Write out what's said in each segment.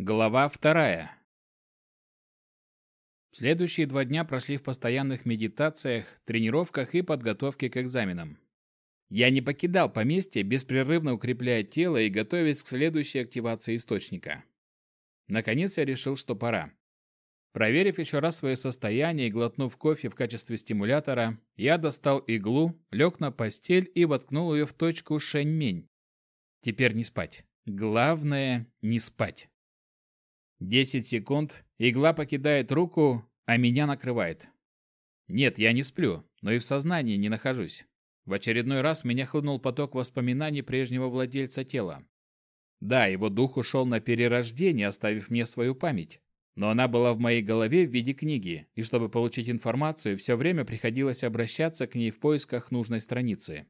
Глава вторая. Следующие два дня прошли в постоянных медитациях, тренировках и подготовке к экзаменам. Я не покидал поместье, беспрерывно укрепляя тело и готовясь к следующей активации источника. Наконец я решил, что пора. Проверив еще раз свое состояние и глотнув кофе в качестве стимулятора, я достал иглу, лег на постель и воткнул ее в точку шэньмень. Теперь не спать. Главное – не спать. Десять секунд, игла покидает руку, а меня накрывает. Нет, я не сплю, но и в сознании не нахожусь. В очередной раз меня хлынул поток воспоминаний прежнего владельца тела. Да, его дух ушел на перерождение, оставив мне свою память. Но она была в моей голове в виде книги, и чтобы получить информацию, все время приходилось обращаться к ней в поисках нужной страницы.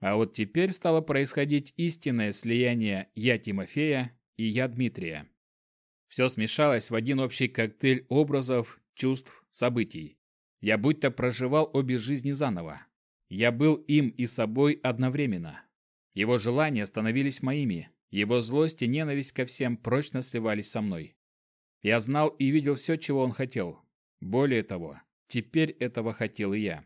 А вот теперь стало происходить истинное слияние «я Тимофея» и «я Дмитрия». Все смешалось в один общий коктейль образов, чувств, событий. Я будто проживал обе жизни заново. Я был им и собой одновременно. Его желания становились моими, его злость и ненависть ко всем прочно сливались со мной. Я знал и видел все, чего он хотел. Более того, теперь этого хотел и я.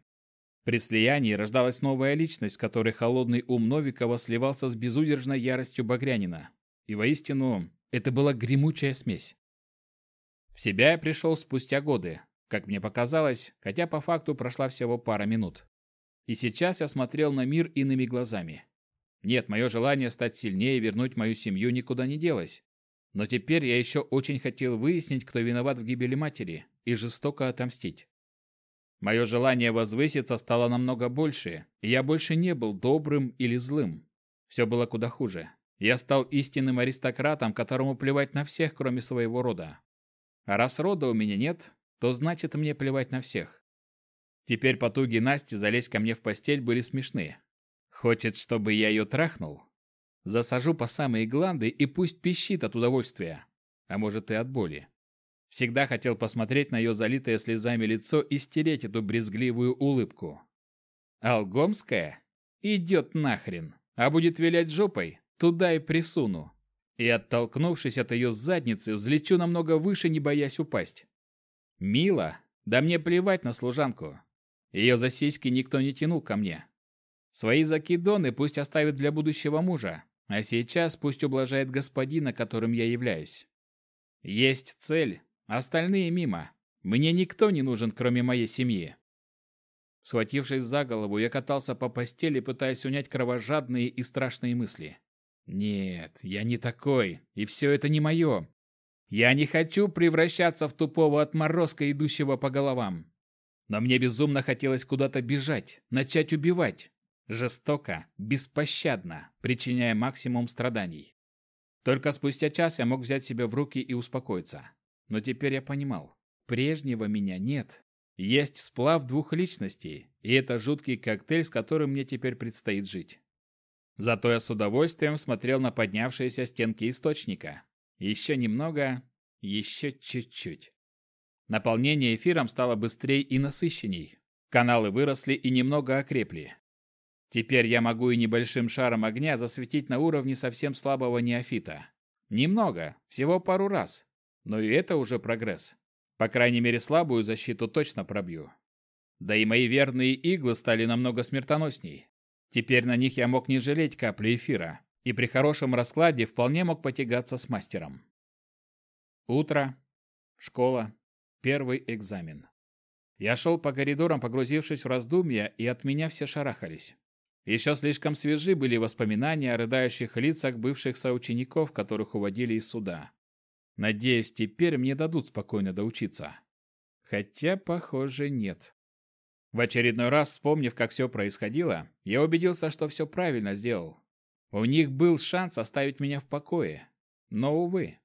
При слиянии рождалась новая личность, в которой холодный ум Новикова сливался с безудержной яростью Багрянина. И воистину, это была гремучая смесь. В себя я пришел спустя годы, как мне показалось, хотя по факту прошла всего пара минут. И сейчас я смотрел на мир иными глазами. Нет, мое желание стать сильнее и вернуть мою семью никуда не делось. Но теперь я еще очень хотел выяснить, кто виноват в гибели матери, и жестоко отомстить. Мое желание возвыситься стало намного больше, и я больше не был добрым или злым. Все было куда хуже. Я стал истинным аристократом, которому плевать на всех, кроме своего рода. А раз рода у меня нет, то значит мне плевать на всех. Теперь потуги Насти залезть ко мне в постель были смешны. Хочет, чтобы я ее трахнул? Засажу по самые гланды и пусть пищит от удовольствия. А может и от боли. Всегда хотел посмотреть на ее залитое слезами лицо и стереть эту брезгливую улыбку. Алгомская? Идет нахрен. А будет вилять жопой? Туда и присуну. И, оттолкнувшись от ее задницы, взлечу намного выше, не боясь упасть. Мила? Да мне плевать на служанку. Ее за сиськи никто не тянул ко мне. Свои закидоны пусть оставит для будущего мужа, а сейчас пусть ублажает господина, которым я являюсь. Есть цель, остальные мимо. Мне никто не нужен, кроме моей семьи. Схватившись за голову, я катался по постели, пытаясь унять кровожадные и страшные мысли. Нет, я не такой, и все это не мое. Я не хочу превращаться в тупого отморозка, идущего по головам. Но мне безумно хотелось куда-то бежать, начать убивать. Жестоко, беспощадно, причиняя максимум страданий. Только спустя час я мог взять себя в руки и успокоиться. Но теперь я понимал, прежнего меня нет. Есть сплав двух личностей, и это жуткий коктейль, с которым мне теперь предстоит жить. Зато я с удовольствием смотрел на поднявшиеся стенки источника. Еще немного, еще чуть-чуть. Наполнение эфиром стало быстрее и насыщенней. Каналы выросли и немного окрепли. Теперь я могу и небольшим шаром огня засветить на уровне совсем слабого неофита. Немного, всего пару раз. Но и это уже прогресс. По крайней мере, слабую защиту точно пробью. Да и мои верные иглы стали намного смертоносней. Теперь на них я мог не жалеть капли эфира, и при хорошем раскладе вполне мог потягаться с мастером. Утро, школа, первый экзамен. Я шел по коридорам, погрузившись в раздумья, и от меня все шарахались. Еще слишком свежи были воспоминания о рыдающих лицах бывших соучеников, которых уводили из суда. Надеюсь, теперь мне дадут спокойно доучиться. Хотя, похоже, нет. В очередной раз, вспомнив, как все происходило, я убедился, что все правильно сделал. У них был шанс оставить меня в покое. Но, увы.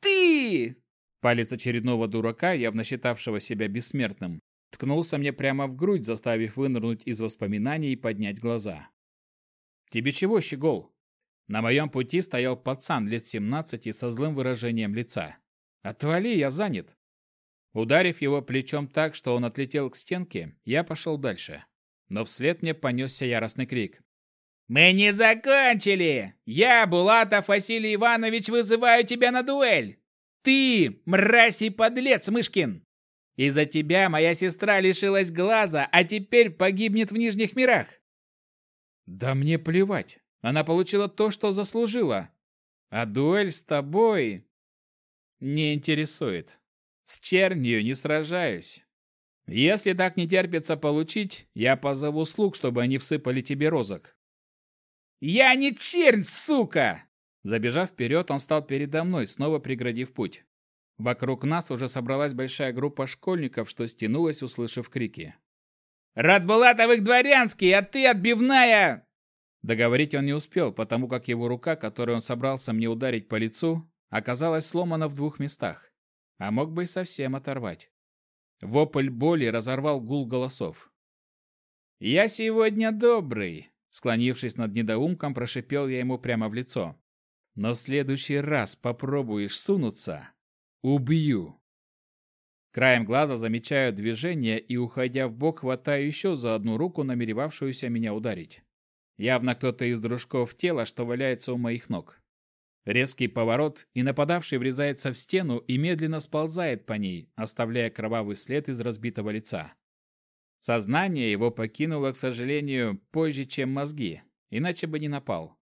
«Ты!» Палец очередного дурака, явно считавшего себя бессмертным, ткнулся мне прямо в грудь, заставив вынырнуть из воспоминаний и поднять глаза. «Тебе чего, щегол?» На моем пути стоял пацан лет 17 со злым выражением лица. «Отвали, я занят!» Ударив его плечом так, что он отлетел к стенке, я пошел дальше. Но вслед мне понесся яростный крик. «Мы не закончили! Я, Булатов Василий Иванович, вызываю тебя на дуэль! Ты, мразь и подлец, Мышкин! Из-за тебя моя сестра лишилась глаза, а теперь погибнет в Нижних мирах!» «Да мне плевать! Она получила то, что заслужила! А дуэль с тобой...» «Не интересует. С чернью не сражаюсь. Если так не терпится получить, я позову слуг, чтобы они всыпали тебе розок. «Я не чернь, сука!» Забежав вперед, он встал передо мной, снова преградив путь. Вокруг нас уже собралась большая группа школьников, что стянулась, услышав крики. «Радбулатовых дворянский, а ты отбивная!» Договорить он не успел, потому как его рука, которой он собрался мне ударить по лицу, оказалась сломана в двух местах, а мог бы и совсем оторвать. Вопль боли разорвал гул голосов. «Я сегодня добрый, Склонившись над недоумком, прошипел я ему прямо в лицо. «Но в следующий раз попробуешь сунуться — убью!» Краем глаза замечаю движение и, уходя в бок, хватаю еще за одну руку, намеревавшуюся меня ударить. Явно кто-то из дружков тела, что валяется у моих ног. Резкий поворот, и нападавший врезается в стену и медленно сползает по ней, оставляя кровавый след из разбитого лица. Сознание его покинуло, к сожалению, позже, чем мозги, иначе бы не напал.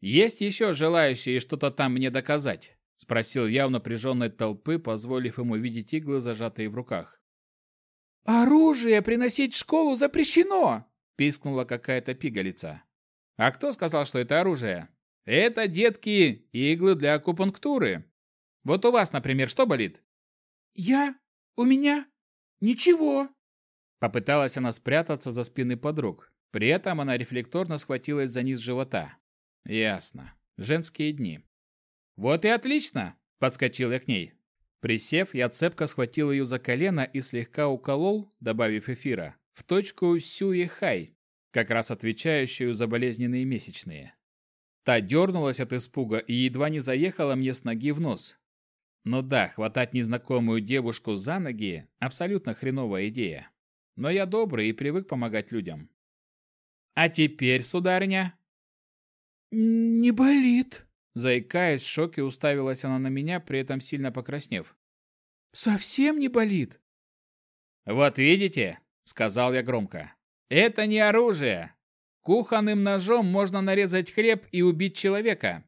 «Есть еще желающие что-то там мне доказать?» — спросил я у напряженной толпы, позволив ему видеть иглы, зажатые в руках. «Оружие приносить в школу запрещено!» — пискнула какая-то пигалица. «А кто сказал, что это оружие? Это, детки, иглы для акупунктуры. Вот у вас, например, что болит?» «Я? У меня? Ничего!» Попыталась она спрятаться за спины подруг. При этом она рефлекторно схватилась за низ живота. Ясно. Женские дни. Вот и отлично, подскочил я к ней. Присев, я цепко схватил ее за колено и слегка уколол, добавив эфира, в точку Сюи-Хай, как раз отвечающую за болезненные месячные. Та дернулась от испуга и едва не заехала мне с ноги в нос. Ну да, хватать незнакомую девушку за ноги – абсолютно хреновая идея но я добрый и привык помогать людям. А теперь, сударыня? Не болит. Заикаясь в шоке, уставилась она на меня, при этом сильно покраснев. Совсем не болит. Вот видите, сказал я громко. Это не оружие. Кухонным ножом можно нарезать хлеб и убить человека.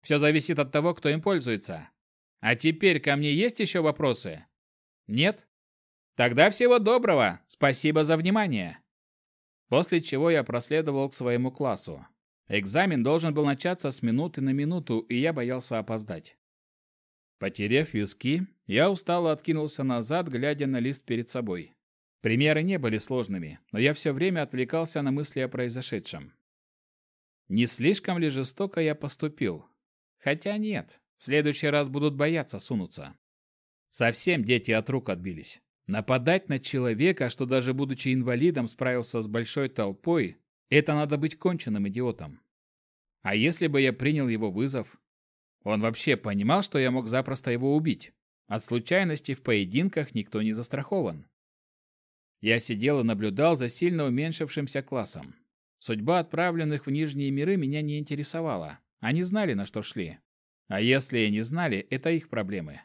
Все зависит от того, кто им пользуется. А теперь ко мне есть еще вопросы? Нет? Тогда всего доброго. Спасибо за внимание. После чего я проследовал к своему классу. Экзамен должен был начаться с минуты на минуту, и я боялся опоздать. Потерев виски, я устало откинулся назад, глядя на лист перед собой. Примеры не были сложными, но я все время отвлекался на мысли о произошедшем. Не слишком ли жестоко я поступил? Хотя нет, в следующий раз будут бояться сунуться. Совсем дети от рук отбились. Нападать на человека, что даже будучи инвалидом справился с большой толпой, это надо быть конченным идиотом. А если бы я принял его вызов? Он вообще понимал, что я мог запросто его убить. От случайностей в поединках никто не застрахован. Я сидел и наблюдал за сильно уменьшившимся классом. Судьба отправленных в нижние миры меня не интересовала. Они знали, на что шли. А если и не знали, это их проблемы.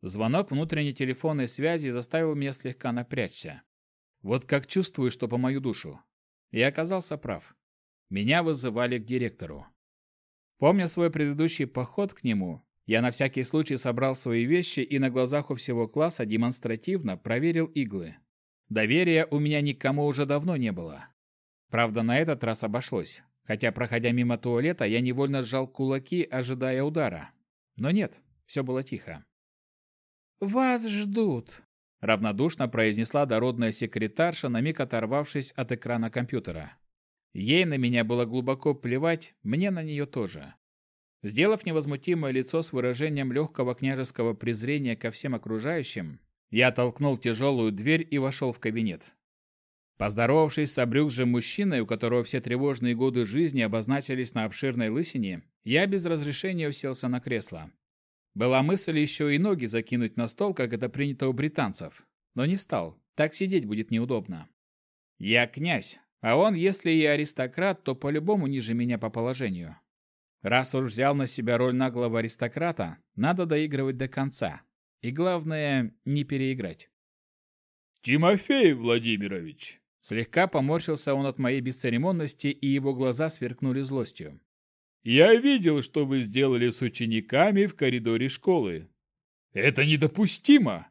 Звонок внутренней телефонной связи заставил меня слегка напрячься. Вот как чувствую, что по мою душу. И оказался прав. Меня вызывали к директору. Помня свой предыдущий поход к нему, я на всякий случай собрал свои вещи и на глазах у всего класса демонстративно проверил иглы. Доверия у меня никому уже давно не было. Правда, на этот раз обошлось. Хотя, проходя мимо туалета, я невольно сжал кулаки, ожидая удара. Но нет, все было тихо. «Вас ждут», — равнодушно произнесла дородная секретарша, на миг оторвавшись от экрана компьютера. Ей на меня было глубоко плевать, мне на нее тоже. Сделав невозмутимое лицо с выражением легкого княжеского презрения ко всем окружающим, я толкнул тяжелую дверь и вошел в кабинет. Поздоровавшись с обрюкшим мужчиной, у которого все тревожные годы жизни обозначились на обширной лысине, я без разрешения уселся на кресло. Была мысль еще и ноги закинуть на стол, как это принято у британцев, но не стал, так сидеть будет неудобно. Я князь, А он, если и аристократ, то по-любому ниже меня по положению. Раз уж взял на себя роль наглого аристократа, надо доигрывать до конца. И главное, не переиграть. «Тимофей Владимирович!» Слегка поморщился он от моей бесцеремонности, и его глаза сверкнули злостью. «Я видел, что вы сделали с учениками в коридоре школы. Это недопустимо!»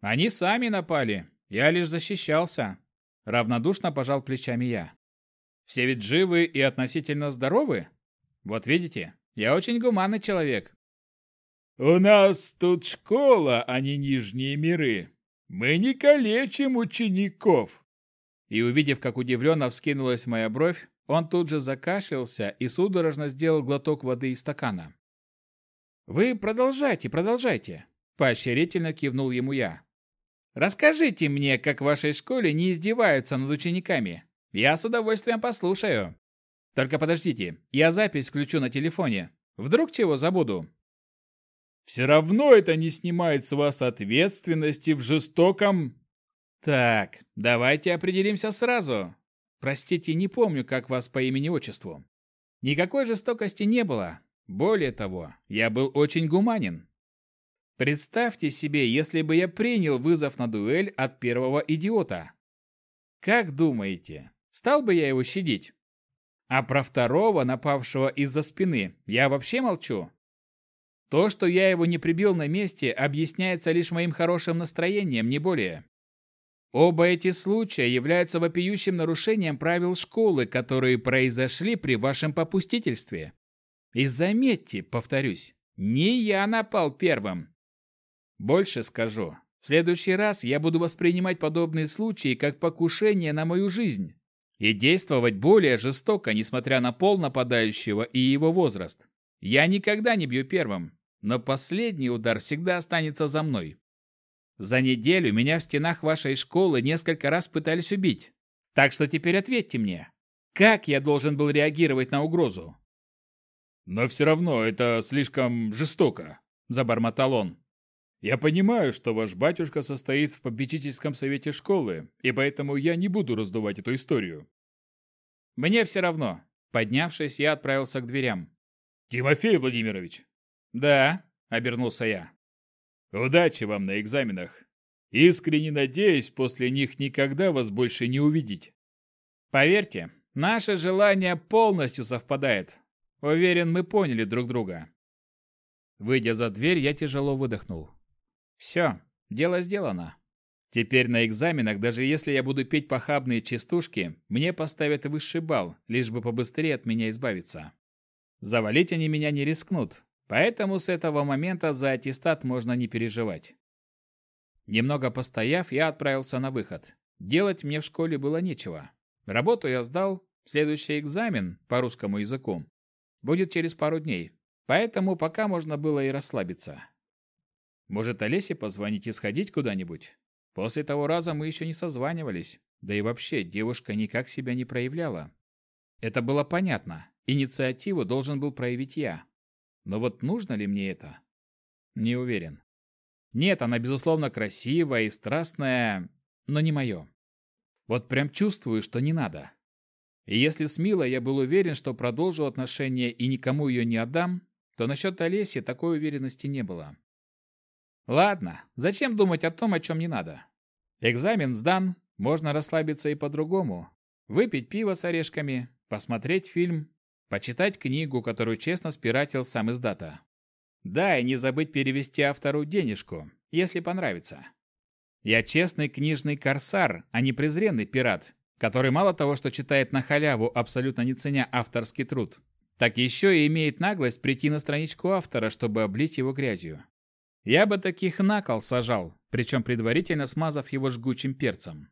«Они сами напали. Я лишь защищался». Равнодушно пожал плечами я. «Все ведь живы и относительно здоровы? Вот видите, я очень гуманный человек». «У нас тут школа, а не нижние миры. Мы не калечим учеников!» И увидев, как удивленно вскинулась моя бровь, он тут же закашлялся и судорожно сделал глоток воды из стакана. «Вы продолжайте, продолжайте!» – поощрительно кивнул ему я. «Расскажите мне, как в вашей школе не издеваются над учениками. Я с удовольствием послушаю. Только подождите, я запись включу на телефоне. Вдруг чего забуду?» Все равно это не снимает с вас ответственности в жестоком... Так, давайте определимся сразу. Простите, не помню, как вас по имени-отчеству. Никакой жестокости не было. Более того, я был очень гуманен. Представьте себе, если бы я принял вызов на дуэль от первого идиота. Как думаете, стал бы я его щадить? А про второго, напавшего из-за спины, я вообще молчу. То, что я его не прибил на месте, объясняется лишь моим хорошим настроением, не более. Оба эти случая являются вопиющим нарушением правил школы, которые произошли при вашем попустительстве. И заметьте, повторюсь, не я напал первым. Больше скажу. В следующий раз я буду воспринимать подобные случаи как покушение на мою жизнь и действовать более жестоко, несмотря на пол нападающего и его возраст. Я никогда не бью первым, но последний удар всегда останется за мной. За неделю меня в стенах вашей школы несколько раз пытались убить. Так что теперь ответьте мне, как я должен был реагировать на угрозу? Но все равно это слишком жестоко, забормотал он. Я понимаю, что ваш батюшка состоит в попечительском совете школы, и поэтому я не буду раздувать эту историю. Мне все равно. Поднявшись, я отправился к дверям. Тимофей Владимирович, «Да», — обернулся я. «Удачи вам на экзаменах. Искренне надеюсь, после них никогда вас больше не увидеть». «Поверьте, наше желание полностью совпадает. Уверен, мы поняли друг друга». Выйдя за дверь, я тяжело выдохнул. «Все, дело сделано. Теперь на экзаменах, даже если я буду петь похабные частушки, мне поставят высший балл, лишь бы побыстрее от меня избавиться. Завалить они меня не рискнут, Поэтому с этого момента за аттестат можно не переживать. Немного постояв, я отправился на выход. Делать мне в школе было нечего. Работу я сдал, следующий экзамен по русскому языку будет через пару дней, поэтому пока можно было и расслабиться. Может, Олесе позвонить и сходить куда-нибудь? После того раза мы еще не созванивались, да и вообще девушка никак себя не проявляла. Это было понятно, инициативу должен был проявить я. Но вот нужно ли мне это? Не уверен. Нет, она, безусловно, красивая и страстная, но не мое. Вот прям чувствую, что не надо. И если с Милой я был уверен, что продолжу отношения и никому ее не отдам, то насчет Олеси такой уверенности не было. Ладно, зачем думать о том, о чем не надо? Экзамен сдан, можно расслабиться и по-другому. Выпить пиво с орешками, посмотреть фильм Почитать книгу, которую честно спиратил сам издата. Да, и не забыть перевести автору денежку, если понравится. Я честный книжный корсар, а не презренный пират, который мало того, что читает на халяву, абсолютно не ценя авторский труд, так еще и имеет наглость прийти на страничку автора, чтобы облить его грязью. Я бы таких на кол сажал, причем предварительно смазав его жгучим перцем.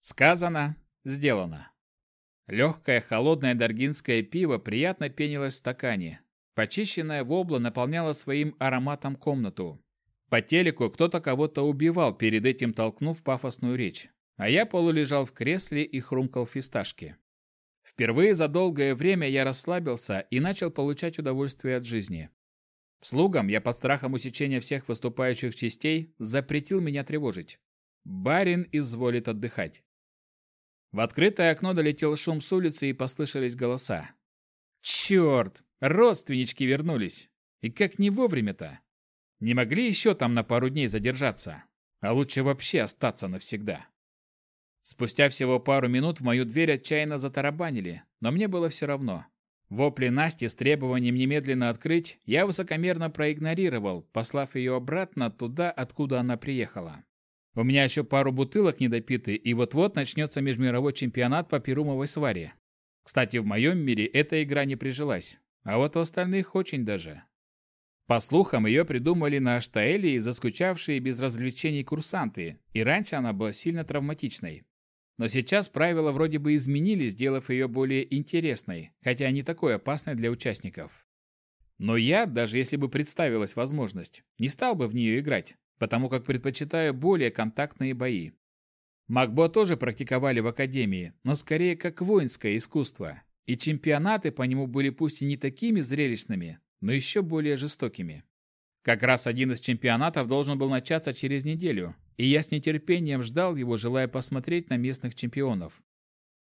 Сказано, сделано. Легкое холодное даргинское пиво приятно пенилось в стакане. Почищенная вобла наполняла своим ароматом комнату. По телеку кто-то кого-то убивал, перед этим толкнув пафосную речь. А я полулежал в кресле и хрумкал фисташки. Впервые за долгое время я расслабился и начал получать удовольствие от жизни. Слугам я под страхом усечения всех выступающих частей запретил меня тревожить. Барин изволит отдыхать. В открытое окно долетел шум с улицы и послышались голоса. Черт, родственнички вернулись. И как не вовремя-то. Не могли еще там на пару дней задержаться. А лучше вообще остаться навсегда. Спустя всего пару минут в мою дверь отчаянно затарабанили, но мне было все равно. Вопли Насти с требованием немедленно открыть я высокомерно проигнорировал, послав ее обратно туда, откуда она приехала. У меня еще пару бутылок недопиты, и вот-вот начнется межмировой чемпионат по перумовой сваре. Кстати, в моем мире эта игра не прижилась, а вот у остальных очень даже. По слухам, ее придумали на Аштаэлии заскучавшие без развлечений курсанты, и раньше она была сильно травматичной. Но сейчас правила вроде бы изменили, сделав ее более интересной, хотя не такой опасной для участников. Но я, даже если бы представилась возможность, не стал бы в нее играть, потому как предпочитаю более контактные бои. Макбо тоже практиковали в академии, но скорее как воинское искусство, и чемпионаты по нему были пусть и не такими зрелищными, но еще более жестокими. Как раз один из чемпионатов должен был начаться через неделю, и я с нетерпением ждал его, желая посмотреть на местных чемпионов.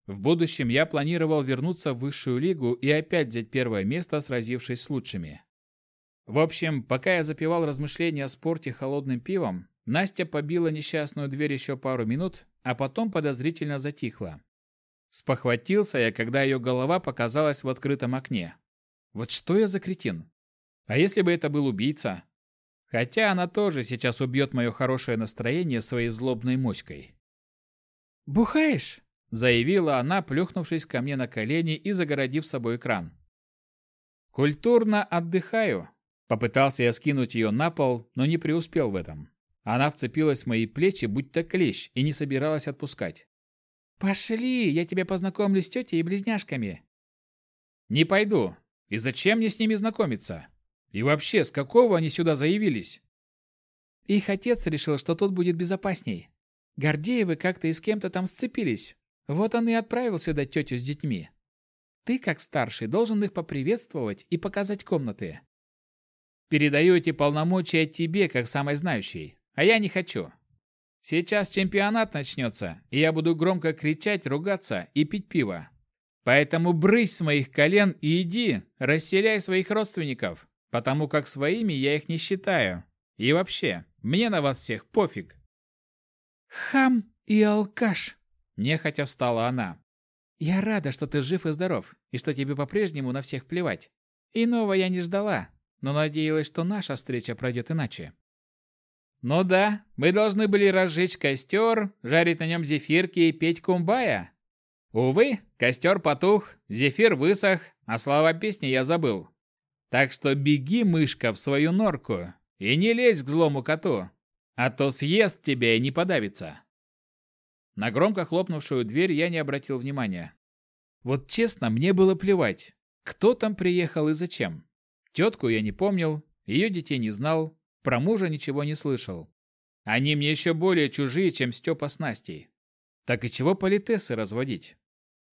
В будущем я планировал вернуться в высшую лигу и опять взять первое место, сразившись с лучшими. В общем, пока я запивал размышления о спорте холодным пивом, Настя побила несчастную дверь еще пару минут, а потом подозрительно затихла. Спохватился я, когда ее голова показалась в открытом окне. Вот что я за кретин? А если бы это был убийца? Хотя она тоже сейчас убьет мое хорошее настроение своей злобной моськой. «Бухаешь?» – заявила она, плюхнувшись ко мне на колени и загородив собой экран. «Культурно отдыхаю», – попытался я скинуть ее на пол, но не преуспел в этом. Она вцепилась в мои плечи, будто клещ, и не собиралась отпускать. «Пошли, я тебя познакомлю с тетей и близняшками». «Не пойду. И зачем мне с ними знакомиться? И вообще, с какого они сюда заявились? Их отец решил, что тут будет безопасней. Гордеевы как-то и с кем-то там сцепились. Вот он и отправил сюда тетю с детьми. Ты, как старший, должен их поприветствовать и показать комнаты. Передаю эти полномочия тебе, как самой знающей. А я не хочу. Сейчас чемпионат начнется, и я буду громко кричать, ругаться и пить пиво. Поэтому брысь с моих колен и иди, расселяй своих родственников, потому как своими я их не считаю. И вообще, мне на вас всех пофиг. Хам и алкаш, нехотя встала она. Я рада, что ты жив и здоров, и что тебе по-прежнему на всех плевать. Иного я не ждала, но надеялась, что наша встреча пройдет иначе. Ну да, мы должны были разжечь костер, жарить на нем зефирки и петь кумбая. Увы, костер потух, зефир высох, а слова песни я забыл. Так что беги, мышка, в свою норку и не лезь к злому коту, а то съест тебя и не подавится. На громко хлопнувшую дверь я не обратил внимания. Вот честно, мне было плевать, кто там приехал и зачем. Тетку я не помнил, ее детей не знал, про мужа ничего не слышал. Они мне еще более чужие, чем Степа с Настей. Так и чего политесы разводить?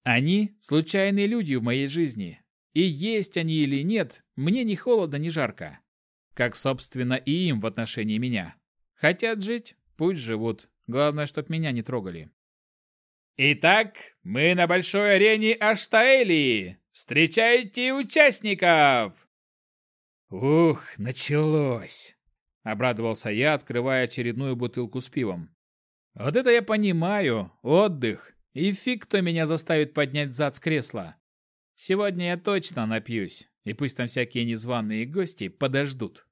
Они – случайные люди в моей жизни. И есть они или нет, мне ни холодно, ни жарко. Как, собственно, и им в отношении меня. Хотят жить? Пусть живут. Главное, чтоб меня не трогали. Итак, мы на большой арене Аштаэлии. Встречайте участников! Ух, началось! Обрадовался я, открывая очередную бутылку с пивом. Вот это я понимаю, отдых. И фиг кто меня заставит поднять зад с кресла. Сегодня я точно напьюсь, и пусть там всякие незваные гости подождут.